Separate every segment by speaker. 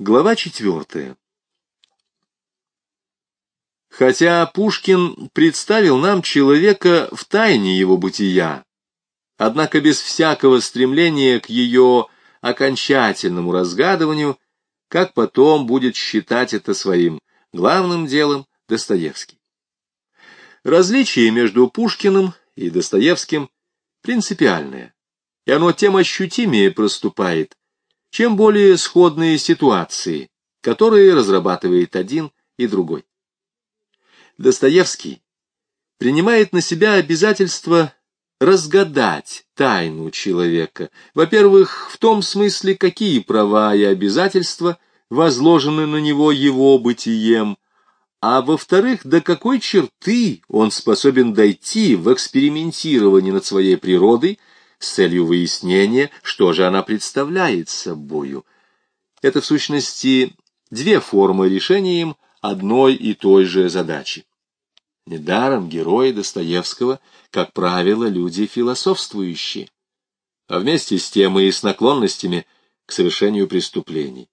Speaker 1: Глава четвертая. Хотя Пушкин представил нам человека в тайне его бытия, однако без всякого стремления к ее окончательному разгадыванию, как потом будет считать это своим главным делом Достоевский. Различие между Пушкиным и Достоевским принципиальное, и оно тем ощутимее проступает, чем более сходные ситуации, которые разрабатывает один и другой. Достоевский принимает на себя обязательство разгадать тайну человека, во-первых, в том смысле, какие права и обязательства возложены на него его бытием, а во-вторых, до какой черты он способен дойти в экспериментировании над своей природой, с целью выяснения, что же она представляет собою. Это, в сущности, две формы решения им одной и той же задачи. Недаром герои Достоевского, как правило, люди философствующие, а вместе с тем и с наклонностями к совершению преступлений.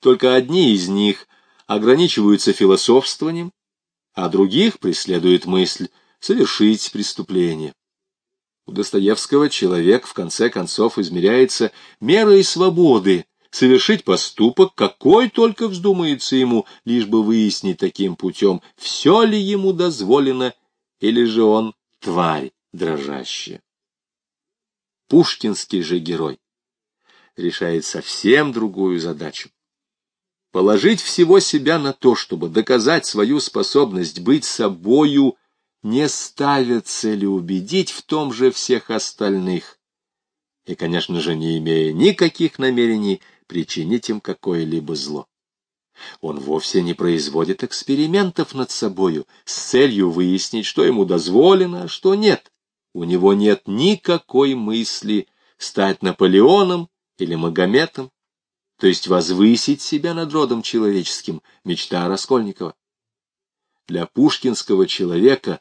Speaker 1: Только одни из них ограничиваются философствованием, а других преследует мысль совершить преступление. У Достоевского человек в конце концов измеряется мерой свободы совершить поступок, какой только вздумается ему, лишь бы выяснить таким путем, все ли ему дозволено, или же он тварь дрожащая. Пушкинский же герой решает совсем другую задачу. Положить всего себя на то, чтобы доказать свою способность быть собою не ставя цели убедить в том же всех остальных, и, конечно же, не имея никаких намерений причинить им какое-либо зло. Он вовсе не производит экспериментов над собою с целью выяснить, что ему дозволено, а что нет. У него нет никакой мысли стать Наполеоном или Магометом, то есть возвысить себя над родом человеческим, мечта Раскольникова. Для пушкинского человека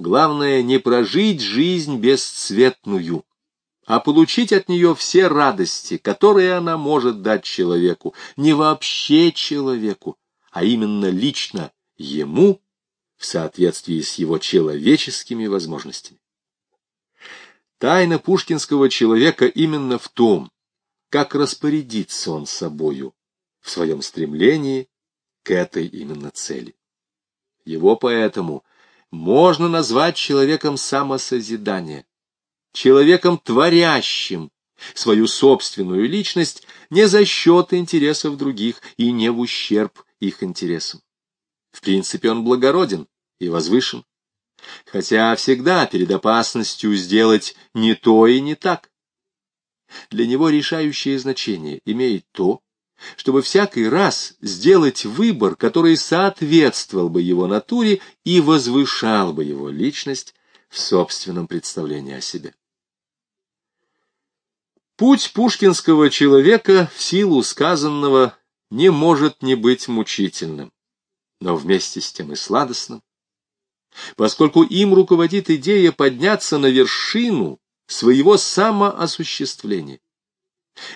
Speaker 1: Главное не прожить жизнь бесцветную, а получить от нее все радости, которые она может дать человеку, не вообще человеку, а именно лично ему в соответствии с его человеческими возможностями. Тайна пушкинского человека именно в том, как распорядиться он собою в своем стремлении к этой именно цели. Его поэтому можно назвать человеком самосозидания, человеком творящим свою собственную личность не за счет интересов других и не в ущерб их интересам. В принципе, он благороден и возвышен, хотя всегда перед опасностью сделать не то и не так. Для него решающее значение имеет то, чтобы всякий раз сделать выбор, который соответствовал бы его натуре и возвышал бы его личность в собственном представлении о себе. Путь пушкинского человека в силу сказанного не может не быть мучительным, но вместе с тем и сладостным, поскольку им руководит идея подняться на вершину своего самоосуществления.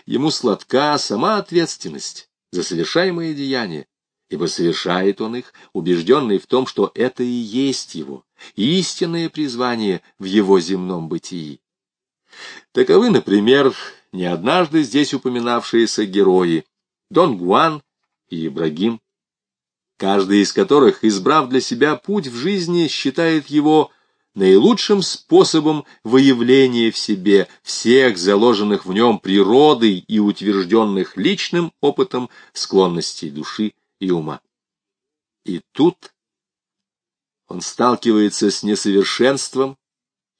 Speaker 1: Ему сладка сама ответственность за совершаемые деяния, ибо совершает он их, убежденный в том, что это и есть его, истинное призвание в его земном бытии. Таковы, например, не однажды здесь упоминавшиеся герои Дон Гуан и Ибрагим, каждый из которых, избрав для себя путь в жизни, считает его наилучшим способом выявления в себе всех заложенных в нем природой и утвержденных личным опытом склонностей души и ума. И тут он сталкивается с несовершенством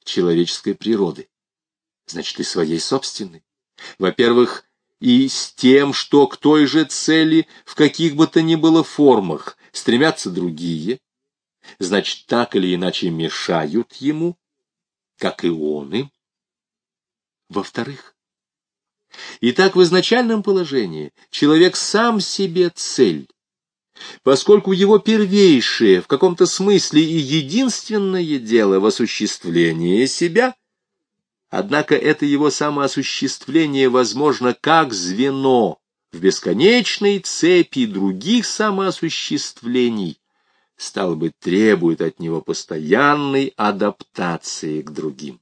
Speaker 1: человеческой природы, значит, и своей собственной. Во-первых, и с тем, что к той же цели в каких бы то ни было формах стремятся другие, значит, так или иначе мешают ему, как и он им. Во-вторых, и так в изначальном положении человек сам себе цель, поскольку его первейшее, в каком-то смысле и единственное дело в осуществлении себя, однако это его самоосуществление возможно как звено в бесконечной цепи других самоосуществлений, стало быть, требует от него постоянной адаптации к другим.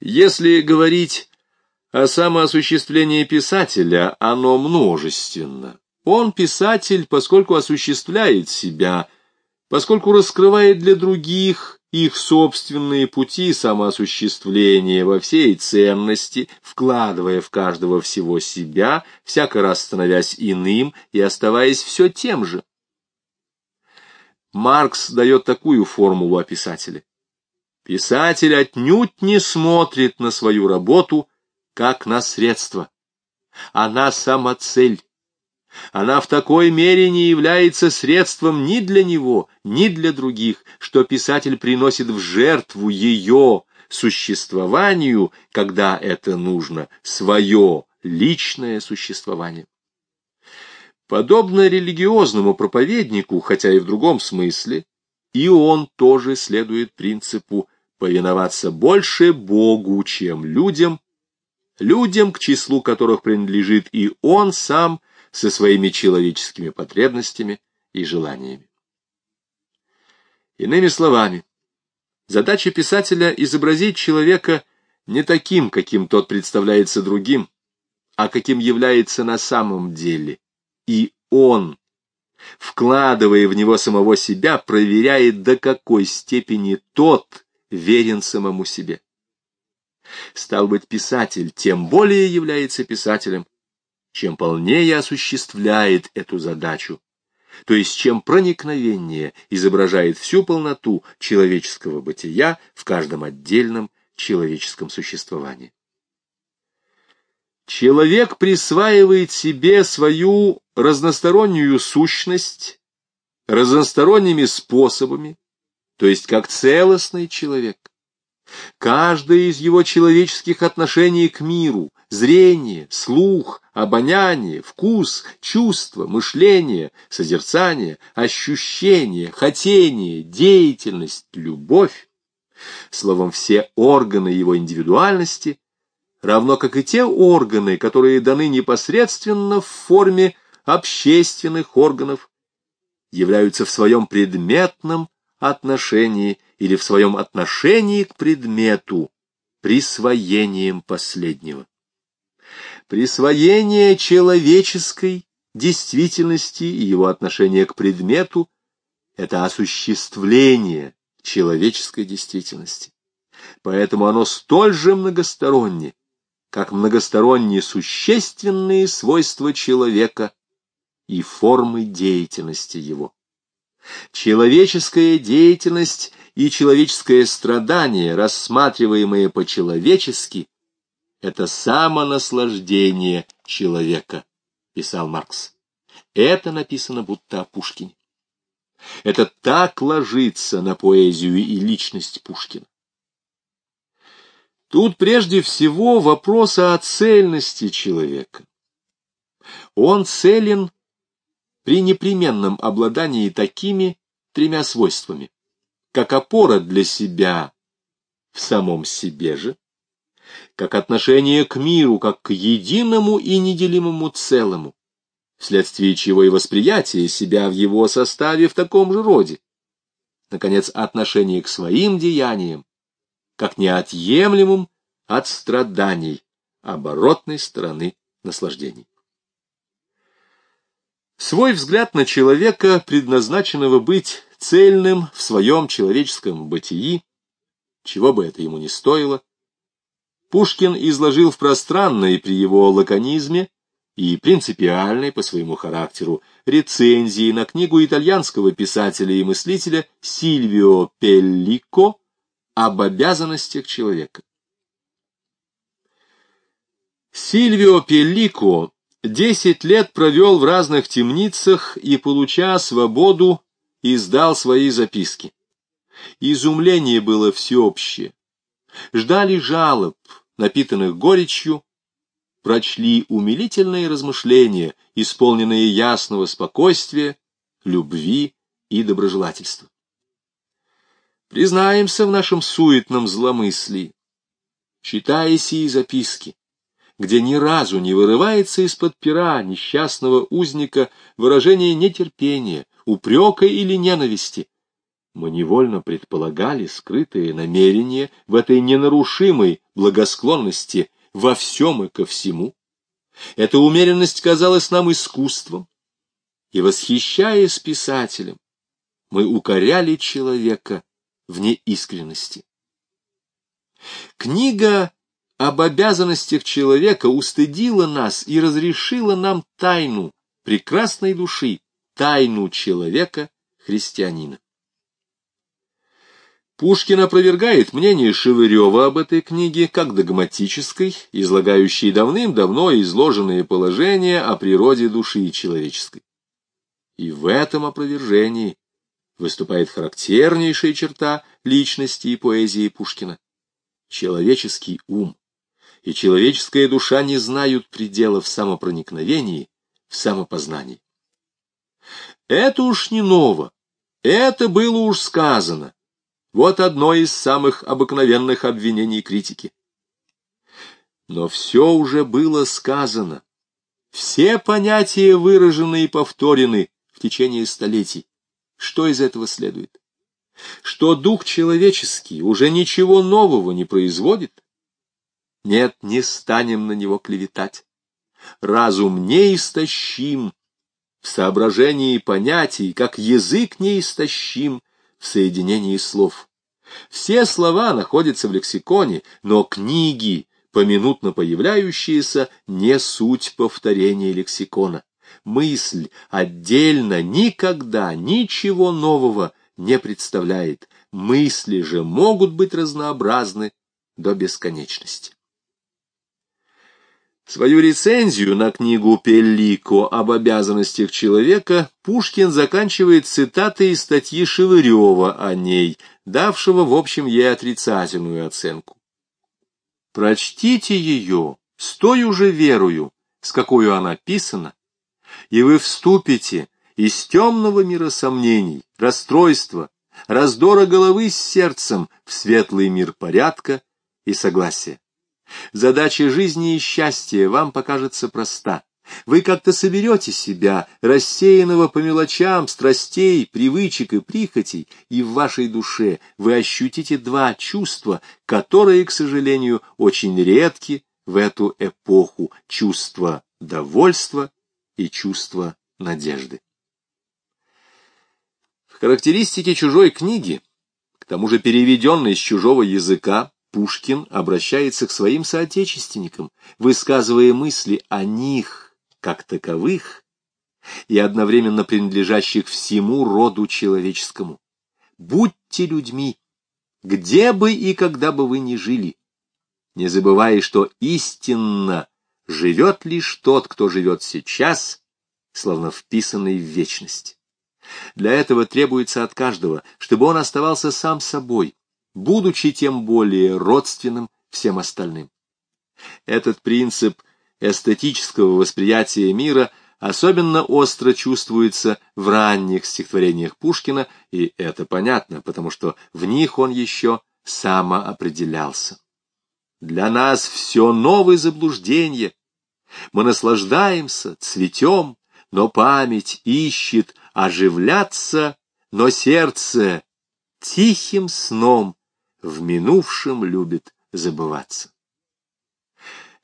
Speaker 1: Если говорить о самоосуществлении писателя, оно множественно. Он писатель, поскольку осуществляет себя, поскольку раскрывает для других их собственные пути самоосуществления во всей ценности, вкладывая в каждого всего себя, всяко раз становясь иным и оставаясь все тем же. Маркс дает такую формулу о писателе. Писатель отнюдь не смотрит на свою работу как на средство. Она самоцель. Она в такой мере не является средством ни для него, ни для других, что писатель приносит в жертву ее существованию, когда это нужно, свое личное существование. Подобно религиозному проповеднику, хотя и в другом смысле, и он тоже следует принципу повиноваться больше Богу, чем людям, людям, к числу которых принадлежит и он сам со своими человеческими потребностями и желаниями. Иными словами, задача писателя — изобразить человека не таким, каким тот представляется другим, а каким является на самом деле, и он, вкладывая в него самого себя, проверяет, до какой степени тот верен самому себе. Стал быть, писатель тем более является писателем, чем полнее осуществляет эту задачу, то есть чем проникновеннее изображает всю полноту человеческого бытия в каждом отдельном человеческом существовании. Человек присваивает себе свою разностороннюю сущность разносторонними способами, то есть как целостный человек. Каждое из его человеческих отношений к миру, зрение, слух, обоняние, вкус, чувство, мышление, созерцание, ощущение, хотение, деятельность, любовь, словом, все органы его индивидуальности равно как и те органы, которые даны непосредственно в форме общественных органов, являются в своем предметном отношении или в своем отношении к предмету присвоением последнего. Присвоение человеческой действительности и его отношение к предмету — это осуществление человеческой действительности. Поэтому оно столь же многосторонне, как многосторонние существенные свойства человека и формы деятельности его. Человеческая деятельность и человеческое страдание, рассматриваемые по-человечески, это самонаслаждение человека, писал Маркс. Это написано будто о Пушкине. Это так ложится на поэзию и личность Пушкина. Тут прежде всего вопрос о цельности человека. Он целен при непременном обладании такими тремя свойствами, как опора для себя в самом себе же, как отношение к миру, как к единому и неделимому целому, вследствие чего и восприятие себя в его составе в таком же роде. Наконец, отношение к своим деяниям, как неотъемлемым от страданий, оборотной стороны наслаждений. Свой взгляд на человека, предназначенного быть цельным в своем человеческом бытии, чего бы это ему ни стоило, Пушкин изложил в пространной при его лаконизме и принципиальной по своему характеру рецензии на книгу итальянского писателя и мыслителя Сильвио Пеллико об обязанностях человека. Сильвио Пеллико десять лет провел в разных темницах и, получая свободу, издал свои записки. Изумление было всеобщее. Ждали жалоб, напитанных горечью, прочли умилительные размышления, исполненные ясного спокойствия, любви и доброжелательства. Признаемся в нашем суетном зломыслии. Читая сии записки, где ни разу не вырывается из-под пера несчастного узника выражение нетерпения, упрека или ненависти, мы невольно предполагали скрытые намерения в этой ненарушимой благосклонности во всем и ко всему. Эта умеренность казалась нам искусством, и, восхищаясь писателем, мы укоряли человека в неискренности. Книга об обязанностях человека устыдила нас и разрешила нам тайну прекрасной души, тайну человека-христианина. Пушкин опровергает мнение Шевырева об этой книге как догматической, излагающей давным-давно изложенные положения о природе души человеческой. И в этом опровержении выступает характернейшая черта личности и поэзии Пушкина. Человеческий ум и человеческая душа не знают предела в самопроникновении, в самопознании. Это уж не ново, это было уж сказано, вот одно из самых обыкновенных обвинений критики. Но все уже было сказано. Все понятия выражены и повторены в течение столетий. Что из этого следует? Что дух человеческий уже ничего нового не производит? Нет, не станем на него клеветать. Разум неистощим в соображении понятий, как язык неистощим в соединении слов. Все слова находятся в лексиконе, но книги, поминутно появляющиеся, не суть повторения лексикона. Мысль отдельно никогда ничего нового не представляет. Мысли же могут быть разнообразны до бесконечности. Свою рецензию на книгу Пеллико об обязанностях человека Пушкин заканчивает цитатой из статьи Шевырева о ней, давшего, в общем, ей отрицательную оценку. Прочтите ее с той же верою, с какой она писана, и вы вступите из темного мира сомнений, расстройства, раздора головы с сердцем в светлый мир порядка и согласия. Задача жизни и счастья вам покажется проста. Вы как-то соберете себя, рассеянного по мелочам, страстей, привычек и прихотей, и в вашей душе вы ощутите два чувства, которые, к сожалению, очень редки в эту эпоху — чувство довольства и чувство надежды. В характеристике чужой книги, к тому же переведенной с чужого языка, Пушкин обращается к своим соотечественникам, высказывая мысли о них, как таковых, и одновременно принадлежащих всему роду человеческому. Будьте людьми, где бы и когда бы вы ни жили, не забывая, что истинно живет лишь тот, кто живет сейчас, словно вписанный в вечность. Для этого требуется от каждого, чтобы он оставался сам собой, будучи тем более родственным всем остальным. Этот принцип эстетического восприятия мира особенно остро чувствуется в ранних стихотворениях Пушкина, и это понятно, потому что в них он еще самоопределялся. Для нас все новые заблуждения. Мы наслаждаемся, цветем, но память ищет оживляться, но сердце тихим сном в минувшем любит забываться.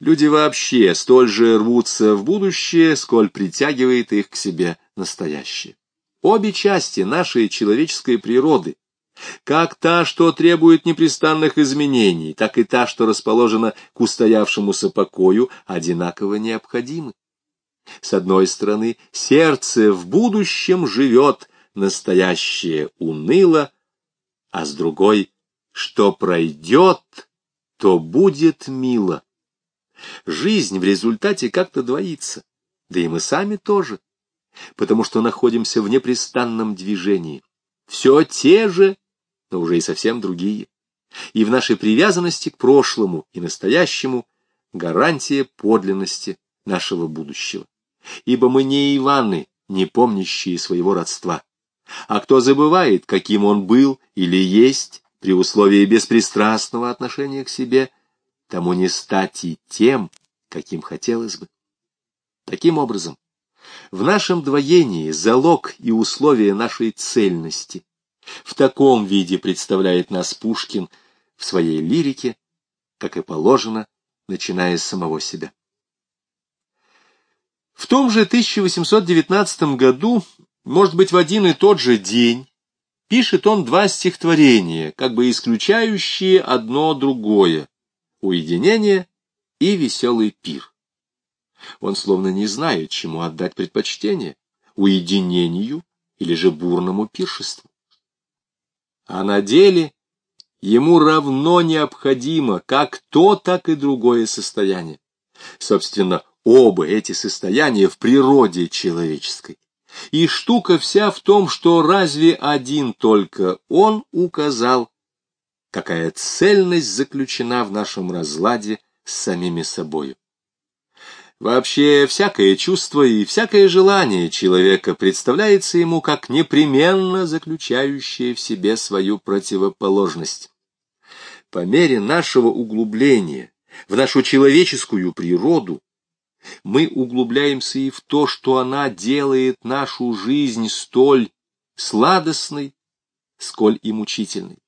Speaker 1: Люди вообще столь же рвутся в будущее, сколь притягивает их к себе настоящее. Обе части нашей человеческой природы, как та, что требует непрестанных изменений, так и та, что расположена к устоявшемуся покою, одинаково необходимы. С одной стороны, сердце в будущем живет, настоящее уныло, а с другой что пройдет, то будет мило. Жизнь в результате как-то двоится, да и мы сами тоже, потому что находимся в непрестанном движении. Все те же, но уже и совсем другие. И в нашей привязанности к прошлому и настоящему гарантия подлинности нашего будущего. Ибо мы не Иваны, не помнящие своего родства. А кто забывает, каким он был или есть, при условии беспристрастного отношения к себе, тому не стать и тем, каким хотелось бы. Таким образом, в нашем двоении залог и условия нашей цельности. В таком виде представляет нас Пушкин в своей лирике, как и положено, начиная с самого себя. В том же 1819 году, может быть, в один и тот же день, пишет он два стихотворения, как бы исключающие одно другое — «Уединение» и «Веселый пир». Он словно не знает, чему отдать предпочтение — уединению или же бурному пиршеству. А на деле ему равно необходимо как то, так и другое состояние. Собственно, оба эти состояния в природе человеческой. И штука вся в том, что разве один только он указал, какая цельность заключена в нашем разладе с самими собою. Вообще, всякое чувство и всякое желание человека представляется ему как непременно заключающее в себе свою противоположность. По мере нашего углубления в нашу человеческую природу мы углубляемся и в то, что она делает нашу жизнь столь сладостной, сколь и мучительной.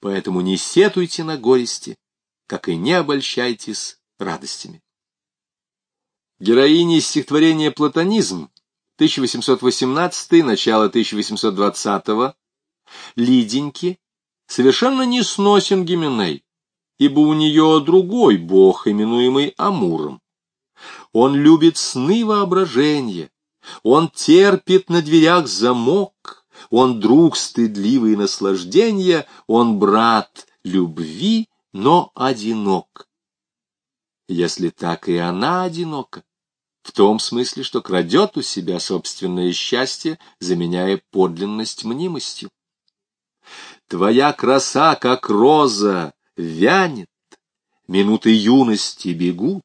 Speaker 1: Поэтому не сетуйте на горести, как и не обольщайтесь радостями. Героини стихотворения «Платонизм» 1818 начало 1820 Лиденьки совершенно не сносен Гименей, ибо у нее другой бог, именуемый Амуром. Он любит сны воображения, он терпит на дверях замок, он друг стыдливый наслаждения, он брат любви, но одинок. Если так и она одинока, в том смысле, что крадет у себя собственное счастье, заменяя подлинность мнимостью. Твоя краса, как роза, вянет, минуты юности бегут.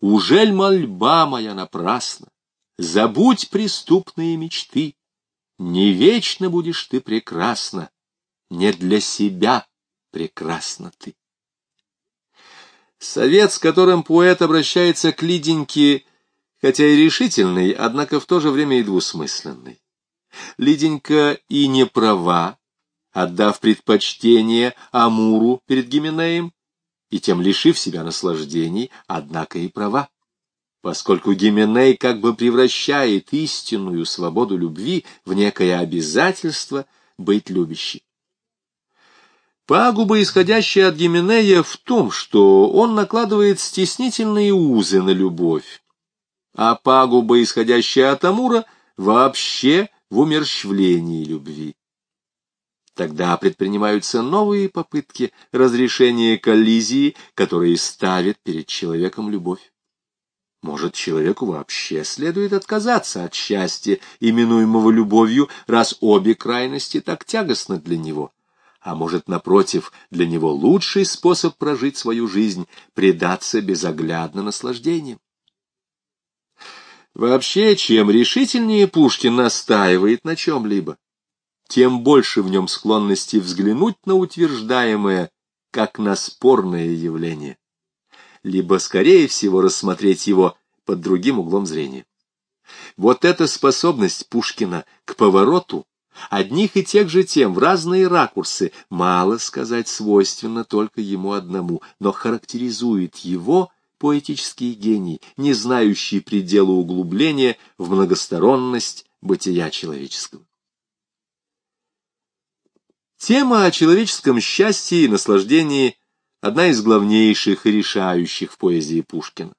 Speaker 1: Ужель мольба моя напрасна? Забудь преступные мечты. Не вечно будешь ты прекрасна, не для себя прекрасна ты. Совет, с которым поэт обращается к Лиденьке, хотя и решительный, однако в то же время и двусмысленный. Лиденька и не права, отдав предпочтение Амуру перед Гименеем, и тем лишив себя наслаждений, однако и права. Поскольку Гименей как бы превращает истинную свободу любви в некое обязательство быть любящей. Пагуба, исходящая от Гименея, в том, что он накладывает стеснительные узы на любовь, а пагуба, исходящая от Амура, вообще в умерщвлении любви. Тогда предпринимаются новые попытки разрешения коллизии, которые ставят перед человеком любовь. Может, человеку вообще следует отказаться от счастья, именуемого любовью, раз обе крайности так тягостны для него. А может, напротив, для него лучший способ прожить свою жизнь — предаться безоглядно наслаждениям. Вообще, чем решительнее Пушкин настаивает на чем-либо, тем больше в нем склонности взглянуть на утверждаемое, как на спорное явление, либо, скорее всего, рассмотреть его под другим углом зрения. Вот эта способность Пушкина к повороту одних и тех же тем в разные ракурсы, мало сказать, свойственно только ему одному, но характеризует его поэтический гений, не знающий предела углубления в многосторонность бытия человеческого. Тема о человеческом счастье и наслаждении – одна из главнейших и решающих в поэзии Пушкина.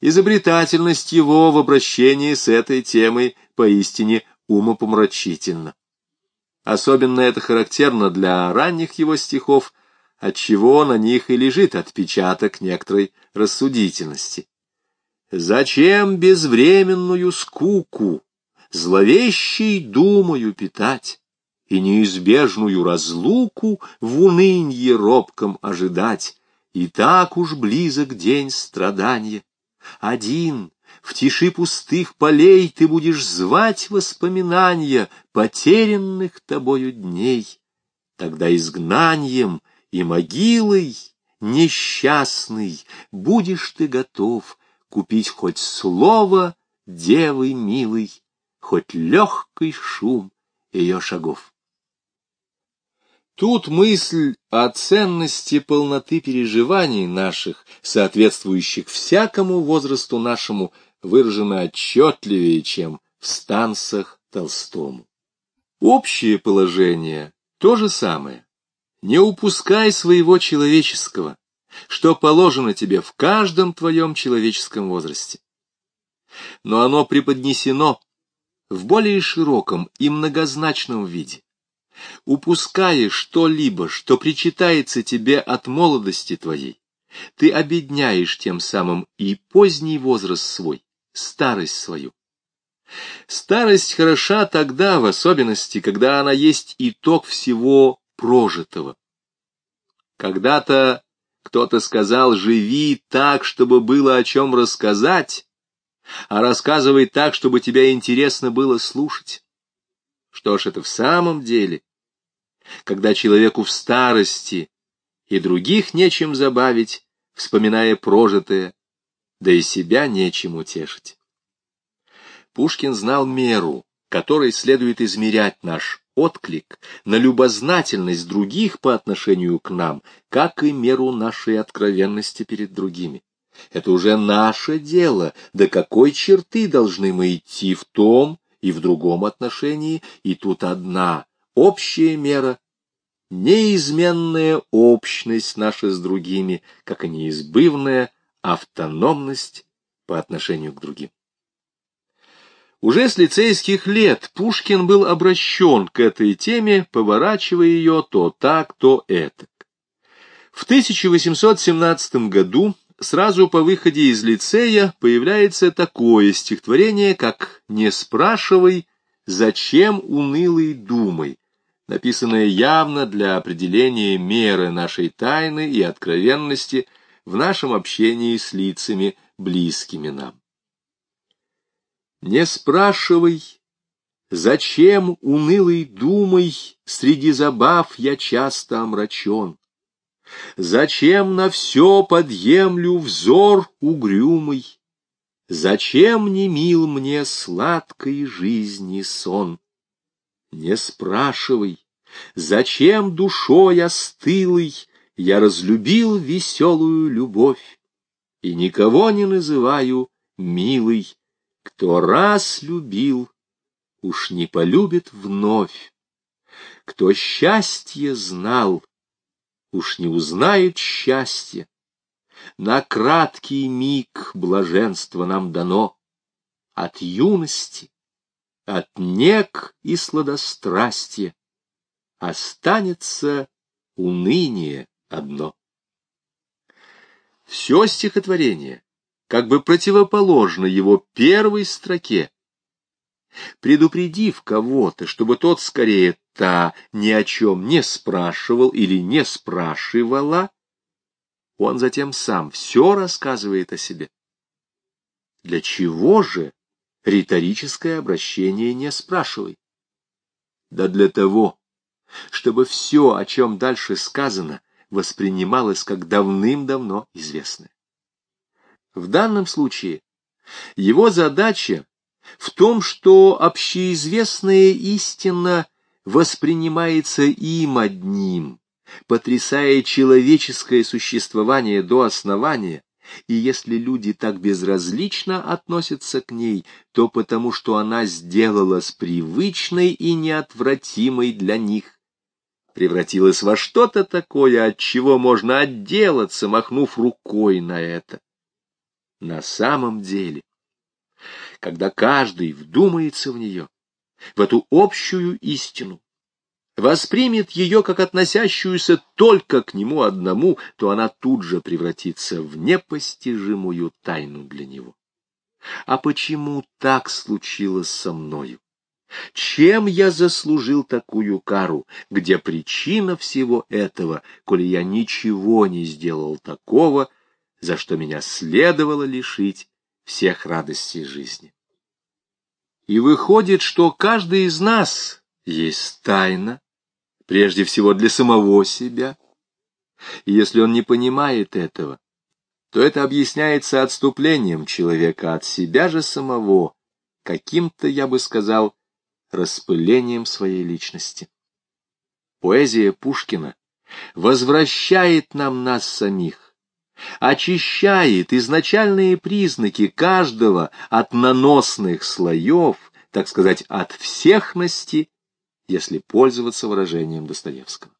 Speaker 1: Изобретательность его в обращении с этой темой поистине умопомрачительна. Особенно это характерно для ранних его стихов, отчего на них и лежит отпечаток некоторой рассудительности. Зачем безвременную скуку, зловещей думаю питать, и неизбежную разлуку в унынье робком ожидать? И так уж близок день страдания. Один, в тиши пустых полей ты будешь звать воспоминания потерянных тобою дней. Тогда изгнанием и могилой несчастный, будешь ты готов купить хоть слово девы милый, хоть легкий шум ее шагов. Тут мысль о ценности полноты переживаний наших, соответствующих всякому возрасту нашему, выражена отчетливее, чем в станцах Толстому. Общее положение то же самое. Не упускай своего человеческого, что положено тебе в каждом твоем человеческом возрасте. Но оно преподнесено в более широком и многозначном виде. Упуская что-либо, что причитается тебе от молодости твоей, ты обедняешь тем самым и поздний возраст свой, старость свою. Старость хороша тогда, в особенности, когда она есть итог всего прожитого. Когда-то кто-то сказал «живи так, чтобы было о чем рассказать», а рассказывай так, чтобы тебя интересно было слушать. Что ж, это в самом деле, когда человеку в старости и других нечем забавить, вспоминая прожитое, да и себя нечем утешить. Пушкин знал меру, которой следует измерять наш отклик на любознательность других по отношению к нам, как и меру нашей откровенности перед другими. Это уже наше дело, до какой черты должны мы идти в том и в другом отношении, и тут одна общая мера, неизменная общность наша с другими, как и неизбывная автономность по отношению к другим. Уже с лицейских лет Пушкин был обращен к этой теме, поворачивая ее то так, то этак. В 1817 году, сразу по выходе из лицея, появляется такое стихотворение, как «Не спрашивай, зачем унылый думай», написанное явно для определения меры нашей тайны и откровенности в нашем общении с лицами, близкими нам. Не спрашивай, зачем, унылый думай, Среди забав я часто омрачен. Зачем на все подъемлю взор угрюмый? Зачем не мил мне сладкой жизни сон? Не спрашивай, зачем душой остылой Я разлюбил веселую любовь И никого не называю милый, кто раз любил, уж не полюбит вновь. Кто счастье знал, уж не узнает счастья. На краткий миг блаженство нам дано от юности, от нег и сладострастия. Останется уныние одно. Все стихотворение как бы противоположно его первой строке. Предупредив кого-то, чтобы тот скорее та ни о чем не спрашивал или не спрашивала, он затем сам все рассказывает о себе. Для чего же риторическое обращение не спрашивай? Да для того, чтобы все, о чем дальше сказано, воспринималось как давным-давно известное. В данном случае его задача в том, что общеизвестная истина воспринимается им одним, потрясая человеческое существование до основания, и если люди так безразлично относятся к ней, то потому что она сделалась привычной и неотвратимой для них, превратилась во что-то такое, от чего можно отделаться, махнув рукой на это на самом деле. Когда каждый вдумается в нее, в эту общую истину, воспримет ее как относящуюся только к нему одному, то она тут же превратится в непостижимую тайну для него. А почему так случилось со мною? Чем я заслужил такую кару? Где причина всего этого, коли я ничего не сделал такого, за что меня следовало лишить всех радостей жизни. И выходит, что каждый из нас есть тайна, прежде всего для самого себя, И если он не понимает этого, то это объясняется отступлением человека от себя же самого, каким-то, я бы сказал, распылением своей личности. Поэзия Пушкина возвращает нам нас самих, очищает изначальные признаки каждого от наносных слоев, так сказать, от всехности, если пользоваться выражением Достоевского.